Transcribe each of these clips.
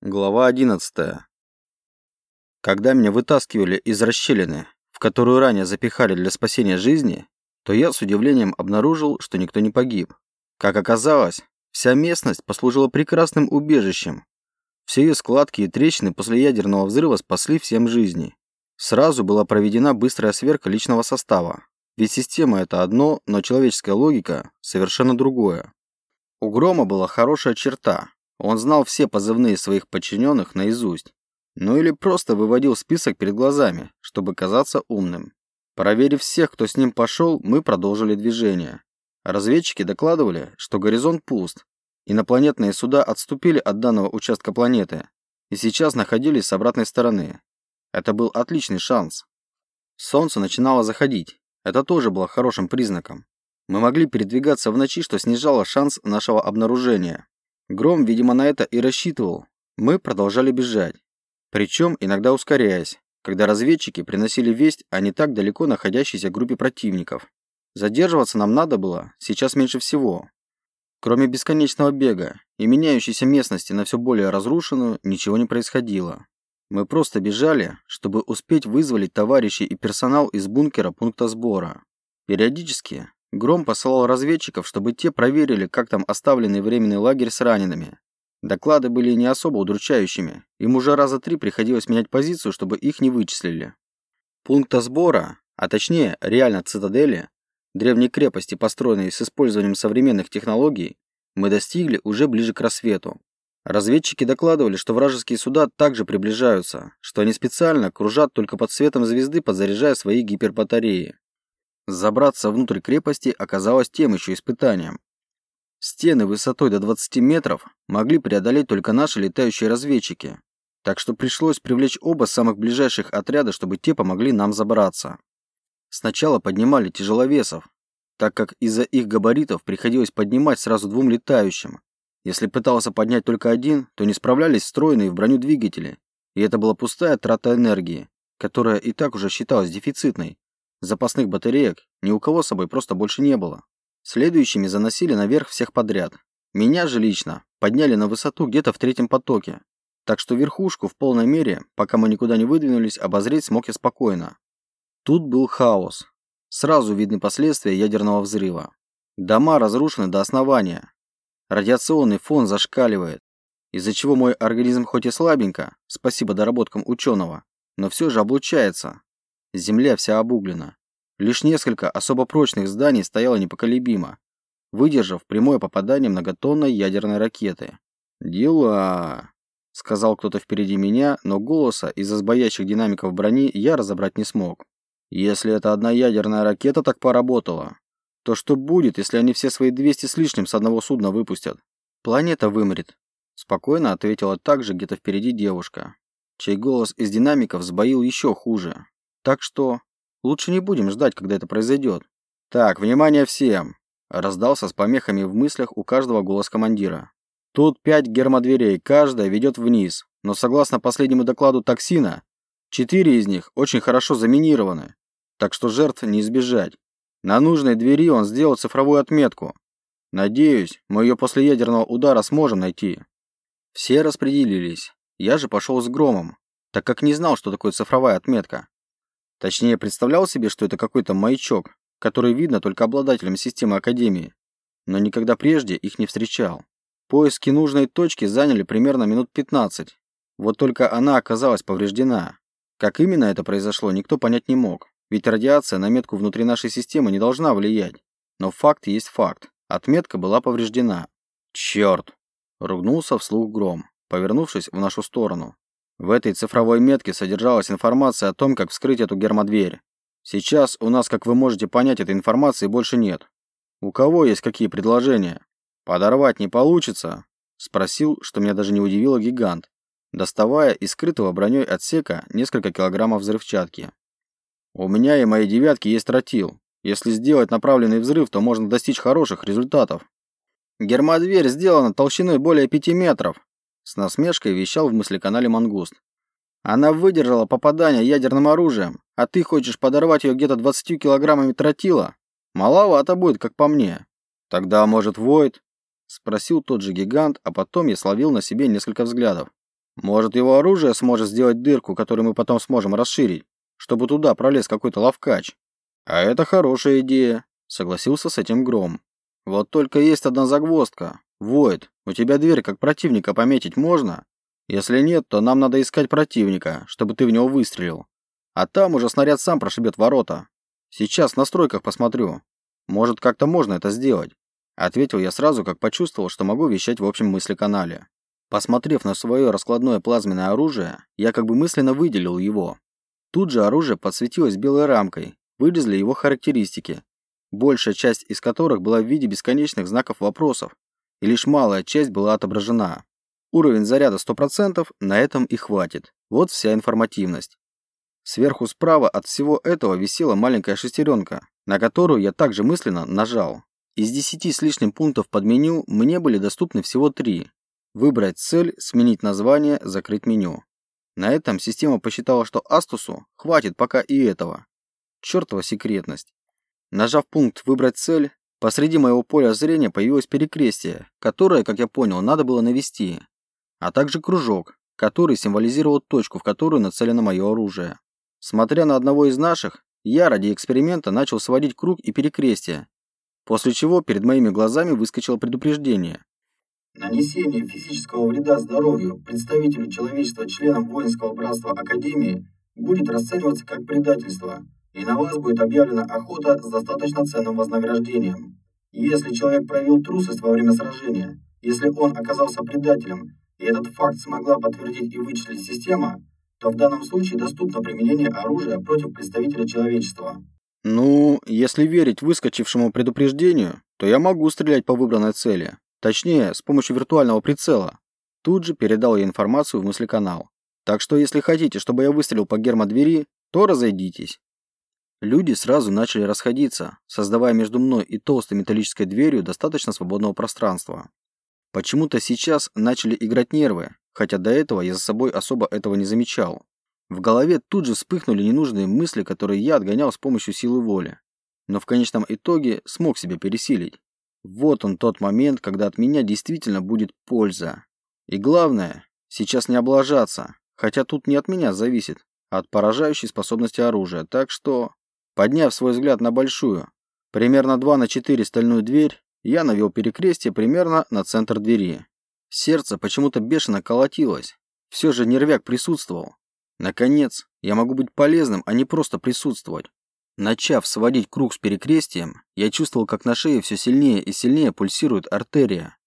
Глава 11. Когда меня вытаскивали из расщелины, в которую ранее запихали для спасения жизни, то я с удивлением обнаружил, что никто не погиб. Как оказалось, вся местность послужила прекрасным убежищем. Все ее складки и трещины после ядерного взрыва спасли всем жизни. Сразу была проведена быстрая сверка личного состава. Ведь система это одно, но человеческая логика совершенно другое. У Грома была хорошая черта он знал все позывные своих подчиненных наизусть. Ну или просто выводил список перед глазами, чтобы казаться умным. Проверив всех, кто с ним пошел, мы продолжили движение. Разведчики докладывали, что горизонт пуст. Инопланетные суда отступили от данного участка планеты и сейчас находились с обратной стороны. Это был отличный шанс. Солнце начинало заходить. Это тоже было хорошим признаком. Мы могли передвигаться в ночи, что снижало шанс нашего обнаружения. Гром, видимо, на это и рассчитывал. Мы продолжали бежать. Причем иногда ускоряясь, когда разведчики приносили весть о не так далеко находящейся группе противников. Задерживаться нам надо было сейчас меньше всего. Кроме бесконечного бега и меняющейся местности на все более разрушенную, ничего не происходило. Мы просто бежали, чтобы успеть вызволить товарищей и персонал из бункера пункта сбора. Периодически Гром посылал разведчиков, чтобы те проверили, как там оставленный временный лагерь с ранеными. Доклады были не особо удручающими. Им уже раза три приходилось менять позицию, чтобы их не вычислили. Пункта сбора, а точнее реально цитадели, древней крепости, построенной с использованием современных технологий, мы достигли уже ближе к рассвету. Разведчики докладывали, что вражеские суда также приближаются, что они специально кружат только под светом звезды, подзаряжая свои гипербатареи. Забраться внутрь крепости оказалось тем еще испытанием. Стены высотой до 20 метров могли преодолеть только наши летающие разведчики, так что пришлось привлечь оба самых ближайших отряда, чтобы те помогли нам забраться. Сначала поднимали тяжеловесов, так как из-за их габаритов приходилось поднимать сразу двум летающим. Если пытался поднять только один, то не справлялись встроенные в броню двигатели, и это была пустая трата энергии, которая и так уже считалась дефицитной. Запасных батареек ни у кого с собой просто больше не было. Следующими заносили наверх всех подряд. Меня же лично подняли на высоту где-то в третьем потоке. Так что верхушку в полной мере, пока мы никуда не выдвинулись, обозреть смог я спокойно. Тут был хаос. Сразу видны последствия ядерного взрыва. Дома разрушены до основания. Радиационный фон зашкаливает, из-за чего мой организм хоть и слабенько, спасибо доработкам ученого, но все же облучается, Земля вся обуглена. Лишь несколько особо прочных зданий стояло непоколебимо, выдержав прямое попадание многотонной ядерной ракеты. «Дела!» — сказал кто-то впереди меня, но голоса из-за сбоящих динамиков брони я разобрать не смог. «Если это одна ядерная ракета так поработала, то что будет, если они все свои 200 с лишним с одного судна выпустят? Планета вымрет», — спокойно ответила также где-то впереди девушка, чей голос из динамиков сбоил еще хуже. Так что лучше не будем ждать, когда это произойдет. Так, внимание всем! Раздался с помехами в мыслях у каждого голос командира. Тут пять гермодверей, каждая ведет вниз, но согласно последнему докладу токсина, четыре из них очень хорошо заминированы, так что жертв не избежать. На нужной двери он сделал цифровую отметку. Надеюсь, мы ее после ядерного удара сможем найти. Все распределились. Я же пошел с громом, так как не знал, что такое цифровая отметка. Точнее, представлял себе, что это какой-то маячок, который видно только обладателям системы Академии, но никогда прежде их не встречал. Поиски нужной точки заняли примерно минут 15. Вот только она оказалась повреждена. Как именно это произошло, никто понять не мог, ведь радиация на метку внутри нашей системы не должна влиять. Но факт есть факт. Отметка была повреждена. Черт! Ругнулся вслух гром, повернувшись в нашу сторону. В этой цифровой метке содержалась информация о том, как вскрыть эту гермодверь. Сейчас у нас, как вы можете понять, этой информации больше нет. У кого есть какие предложения? Подорвать не получится? Спросил, что меня даже не удивило гигант, доставая из скрытого броней отсека несколько килограммов взрывчатки. У меня и моей девятки есть тротил. Если сделать направленный взрыв, то можно достичь хороших результатов. Гермодверь сделана толщиной более пяти метров, с насмешкой вещал в мыслеканале Мангуст. Она выдержала попадание ядерным оружием, а ты хочешь подорвать ее где-то 20 килограммами тротила? Маловато будет, как по мне. Тогда, может, Войд? Спросил тот же гигант, а потом я словил на себе несколько взглядов. Может, его оружие сможет сделать дырку, которую мы потом сможем расширить, чтобы туда пролез какой-то ловкач. А это хорошая идея, согласился с этим Гром. Вот только есть одна загвоздка. Войд, у тебя дверь как противника пометить можно? Если нет, то нам надо искать противника, чтобы ты в него выстрелил. А там уже снаряд сам прошибет ворота. Сейчас в настройках посмотрю. Может, как-то можно это сделать. Ответил я сразу, как почувствовал, что могу вещать в общем мысли-канале. Посмотрев на свое раскладное плазменное оружие, я как бы мысленно выделил его. Тут же оружие подсветилось белой рамкой, вылезли его характеристики, большая часть из которых была в виде бесконечных знаков вопросов, и лишь малая часть была отображена. Уровень заряда 100%, на этом и хватит. Вот вся информативность. Сверху справа от всего этого висела маленькая шестеренка, на которую я также мысленно нажал. Из 10 с лишним пунктов под меню мне были доступны всего 3, Выбрать цель, сменить название, закрыть меню. На этом система посчитала, что Астусу хватит пока и этого. Чёртова секретность. Нажав пункт «Выбрать цель», посреди моего поля зрения появилось перекрестие, которое, как я понял, надо было навести, а также кружок, который символизировал точку, в которую нацелено мое оружие. Смотря на одного из наших, я ради эксперимента начал сводить круг и перекрестие, после чего перед моими глазами выскочило предупреждение. Нанесение физического вреда здоровью представителю человечества членам воинского братства Академии будет расцениваться как предательство, и на вас будет объявлена охота с достаточно ценным вознаграждением. Если человек проявил трусость во время сражения, если он оказался предателем, и этот факт смогла подтвердить и вычислить система, то в данном случае доступно применение оружия против представителя человечества. Ну, если верить выскочившему предупреждению, то я могу стрелять по выбранной цели. Точнее, с помощью виртуального прицела. Тут же передал я информацию в мыслеканал. Так что, если хотите, чтобы я выстрелил по гермодвери, то разойдитесь. Люди сразу начали расходиться, создавая между мной и толстой металлической дверью достаточно свободного пространства. Почему-то сейчас начали играть нервы, хотя до этого я за собой особо этого не замечал. В голове тут же вспыхнули ненужные мысли, которые я отгонял с помощью силы воли. Но в конечном итоге смог себя пересилить. Вот он тот момент, когда от меня действительно будет польза. И главное, сейчас не облажаться, хотя тут не от меня зависит, а от поражающей способности оружия. Так что, подняв свой взгляд на большую, примерно 2 на 4 стальную дверь, я навел перекрестие примерно на центр двери. Сердце почему-то бешено колотилось. Все же нервяк присутствовал. Наконец, я могу быть полезным, а не просто присутствовать. Начав сводить круг с перекрестием, я чувствовал, как на шее все сильнее и сильнее пульсирует артерия.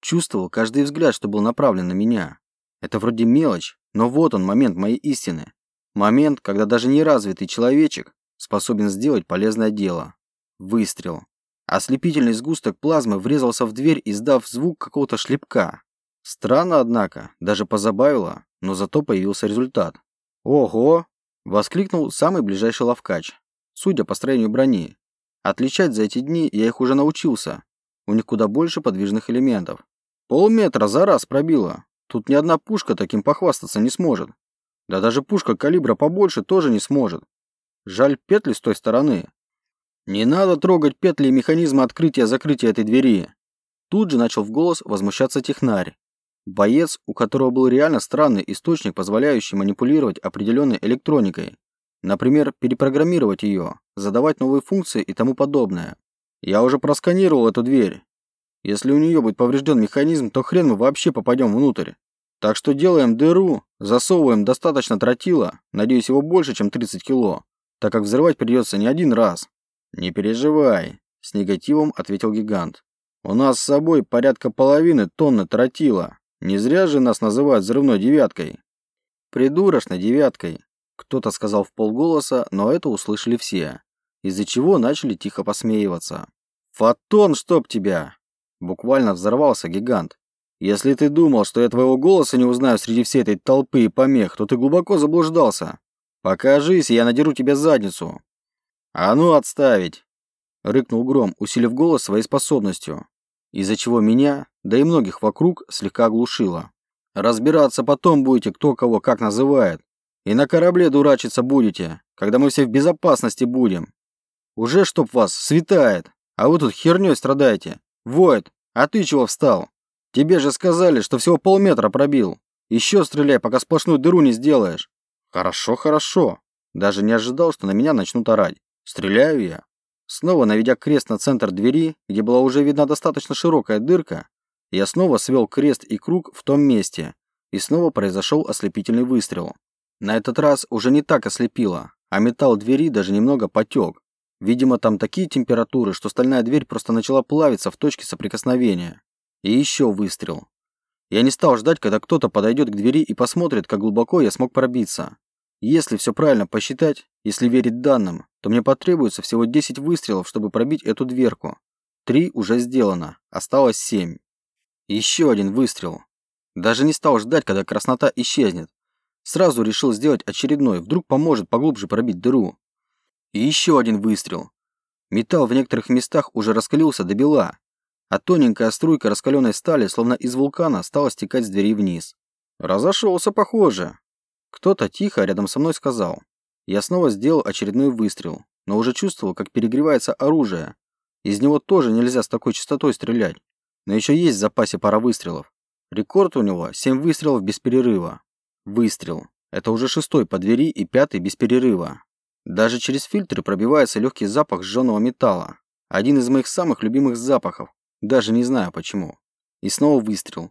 Чувствовал каждый взгляд, что был направлен на меня. Это вроде мелочь, но вот он момент моей истины. Момент, когда даже неразвитый человечек способен сделать полезное дело. Выстрел. Ослепительный сгусток плазмы врезался в дверь, издав звук какого-то шлепка. Странно, однако, даже позабавило, но зато появился результат. «Ого!» – воскликнул самый ближайший ловкач судя по строению брони. Отличать за эти дни я их уже научился. У них куда больше подвижных элементов. Полметра за раз пробило. Тут ни одна пушка таким похвастаться не сможет. Да даже пушка калибра побольше тоже не сможет. Жаль петли с той стороны. Не надо трогать петли и механизмы открытия-закрытия этой двери. Тут же начал в голос возмущаться технарь. Боец, у которого был реально странный источник, позволяющий манипулировать определенной электроникой. Например, перепрограммировать ее, задавать новые функции и тому подобное. Я уже просканировал эту дверь. Если у нее будет поврежден механизм, то хрен мы вообще попадем внутрь. Так что делаем дыру, засовываем достаточно тротила, надеюсь его больше, чем 30 кило, так как взрывать придется не один раз. Не переживай, с негативом ответил гигант. У нас с собой порядка половины тонны тротила. Не зря же нас называют взрывной девяткой. Придурочной девяткой, кто-то сказал в полголоса, но это услышали все, из-за чего начали тихо посмеиваться. «Фотон, чтоб тебя!» Буквально взорвался гигант. «Если ты думал, что я твоего голоса не узнаю среди всей этой толпы и помех, то ты глубоко заблуждался. Покажись, я надеру тебе задницу». «А ну отставить!» Рыкнул Гром, усилив голос своей способностью, из-за чего меня, да и многих вокруг, слегка оглушило. «Разбираться потом будете, кто кого как называет. И на корабле дурачиться будете, когда мы все в безопасности будем. Уже чтоб вас светает, а вы тут херней страдаете. Войд, а ты чего встал? Тебе же сказали, что всего полметра пробил. Еще стреляй, пока сплошную дыру не сделаешь. Хорошо, хорошо. Даже не ожидал, что на меня начнут орать. Стреляю я. Снова наведя крест на центр двери, где была уже видна достаточно широкая дырка, я снова свел крест и круг в том месте, и снова произошел ослепительный выстрел. На этот раз уже не так ослепило, а металл двери даже немного потек. Видимо, там такие температуры, что стальная дверь просто начала плавиться в точке соприкосновения. И еще выстрел. Я не стал ждать, когда кто-то подойдет к двери и посмотрит, как глубоко я смог пробиться. Если все правильно посчитать, если верить данным, то мне потребуется всего 10 выстрелов, чтобы пробить эту дверку. Три уже сделано, осталось семь. Еще один выстрел. Даже не стал ждать, когда краснота исчезнет. Сразу решил сделать очередной, вдруг поможет поглубже пробить дыру. И еще один выстрел. Металл в некоторых местах уже раскалился до бела, а тоненькая струйка раскаленной стали, словно из вулкана, стала стекать с двери вниз. Разошелся, похоже. Кто-то тихо рядом со мной сказал. Я снова сделал очередной выстрел, но уже чувствовал, как перегревается оружие. Из него тоже нельзя с такой частотой стрелять. Но еще есть в запасе пара выстрелов. Рекорд у него 7 выстрелов без перерыва. Выстрел. Это уже шестой по двери и пятый без перерыва. Даже через фильтры пробивается легкий запах сжженного металла. Один из моих самых любимых запахов. Даже не знаю почему. И снова выстрел.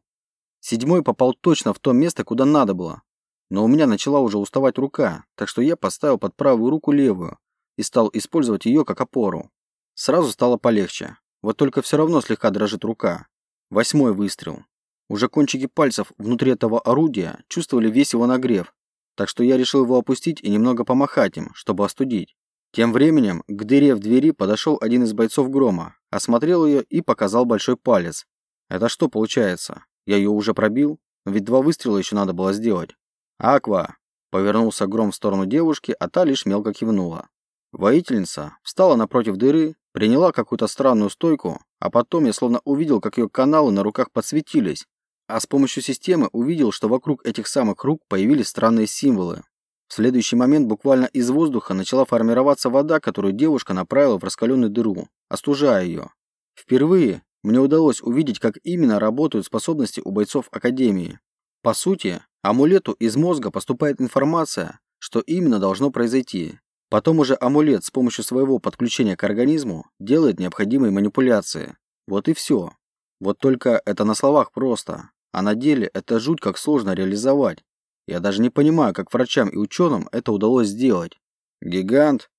Седьмой попал точно в то место, куда надо было. Но у меня начала уже уставать рука, так что я поставил под правую руку левую и стал использовать ее как опору. Сразу стало полегче. Вот только все равно слегка дрожит рука. Восьмой выстрел. Уже кончики пальцев внутри этого орудия чувствовали весь его нагрев, так что я решил его опустить и немного помахать им, чтобы остудить. Тем временем к дыре в двери подошел один из бойцов грома, осмотрел ее и показал большой палец. Это что получается? Я ее уже пробил? Ведь два выстрела еще надо было сделать. «Аква!» – повернулся Гром в сторону девушки, а та лишь мелко кивнула. Воительница встала напротив дыры, приняла какую-то странную стойку, а потом я словно увидел, как ее каналы на руках подсветились, а с помощью системы увидел, что вокруг этих самых рук появились странные символы. В следующий момент буквально из воздуха начала формироваться вода, которую девушка направила в раскаленную дыру, остужая ее. Впервые мне удалось увидеть, как именно работают способности у бойцов Академии. По сути, амулету из мозга поступает информация, что именно должно произойти. Потом уже амулет с помощью своего подключения к организму делает необходимые манипуляции. Вот и все. Вот только это на словах просто, а на деле это жуть как сложно реализовать. Я даже не понимаю, как врачам и ученым это удалось сделать. Гигант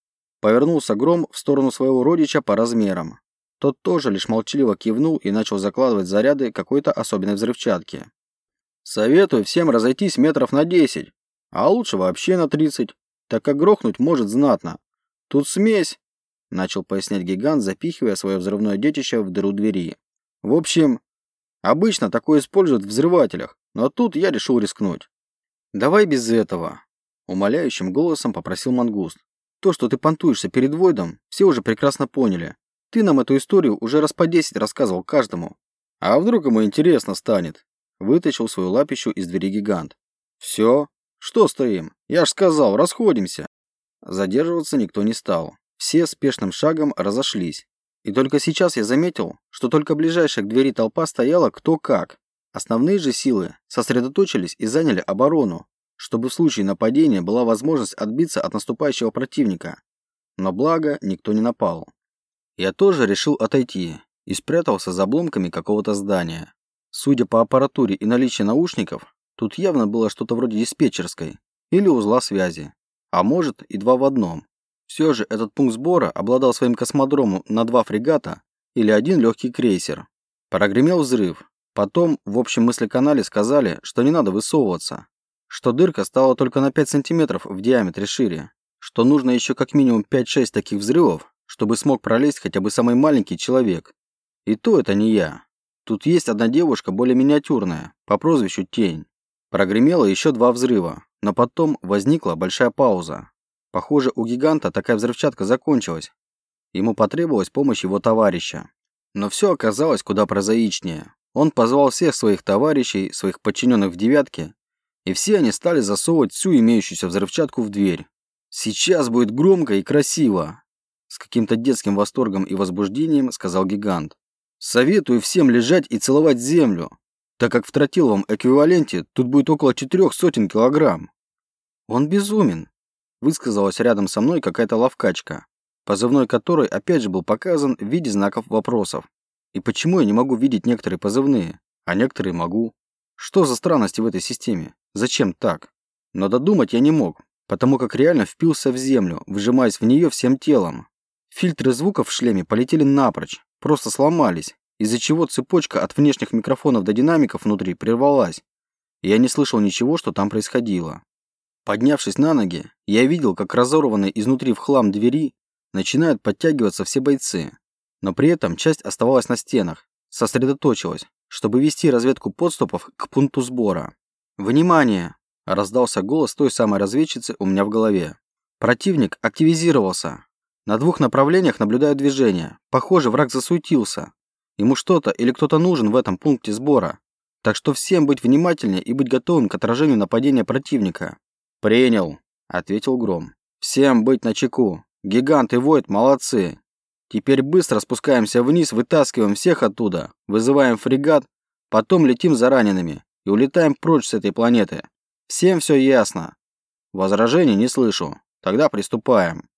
повернулся гром в сторону своего родича по размерам. Тот тоже лишь молчаливо кивнул и начал закладывать заряды какой-то особенной взрывчатки. Советую всем разойтись метров на 10, а лучше вообще на 30, так как грохнуть может знатно. Тут смесь, начал пояснять гигант, запихивая свое взрывное детище в дыру двери. В общем, обычно такое используют в взрывателях, но тут я решил рискнуть. Давай без этого, умоляющим голосом попросил мангуст. То, что ты понтуешься перед Войдом, все уже прекрасно поняли. Ты нам эту историю уже раз по десять рассказывал каждому. А вдруг ему интересно станет? Вытащил свою лапищу из двери гигант. Все? Что стоим? Я ж сказал, расходимся. Задерживаться никто не стал. Все спешным шагом разошлись. И только сейчас я заметил, что только ближайшая к двери толпа стояла кто как. Основные же силы сосредоточились и заняли оборону, чтобы в случае нападения была возможность отбиться от наступающего противника. Но благо никто не напал. Я тоже решил отойти и спрятался за обломками какого-то здания. Судя по аппаратуре и наличию наушников, тут явно было что-то вроде диспетчерской или узла связи, а может и два в одном. Все же этот пункт сбора обладал своим космодромом на два фрегата или один легкий крейсер. Прогремел взрыв. Потом в общем мыслеканале сказали, что не надо высовываться, что дырка стала только на 5 сантиметров в диаметре шире, что нужно еще как минимум 5-6 таких взрывов, чтобы смог пролезть хотя бы самый маленький человек. И то это не я. Тут есть одна девушка более миниатюрная, по прозвищу Тень. Прогремело еще два взрыва, но потом возникла большая пауза. Похоже, у гиганта такая взрывчатка закончилась. Ему потребовалась помощь его товарища. Но все оказалось куда прозаичнее. Он позвал всех своих товарищей, своих подчиненных в девятке, и все они стали засовывать всю имеющуюся взрывчатку в дверь. «Сейчас будет громко и красиво!» С каким-то детским восторгом и возбуждением сказал гигант. Советую всем лежать и целовать землю. так как в тротиловом эквиваленте тут будет около четырех сотен килограмм. Он безумен, высказалась рядом со мной какая-то ловкачка, позывной которой опять же был показан в виде знаков вопросов. И почему я не могу видеть некоторые позывные, а некоторые могу? Что за странности в этой системе? Зачем так? Но додумать я не мог, потому как реально впился в землю, выжимаясь в нее всем телом. Фильтры звуков в шлеме полетели напрочь, просто сломались, из-за чего цепочка от внешних микрофонов до динамиков внутри прервалась, я не слышал ничего, что там происходило. Поднявшись на ноги, я видел, как разорванные изнутри в хлам двери начинают подтягиваться все бойцы, но при этом часть оставалась на стенах, сосредоточилась, чтобы вести разведку подступов к пункту сбора. «Внимание!» – раздался голос той самой разведчицы у меня в голове. Противник активизировался. На двух направлениях наблюдаю движение. Похоже, враг засуетился. Ему что-то или кто-то нужен в этом пункте сбора. Так что всем быть внимательнее и быть готовым к отражению нападения противника. «Принял», – ответил Гром. «Всем быть начеку. Гигант и Войд молодцы. Теперь быстро спускаемся вниз, вытаскиваем всех оттуда, вызываем фрегат, потом летим за ранеными и улетаем прочь с этой планеты. Всем все ясно. Возражений не слышу. Тогда приступаем».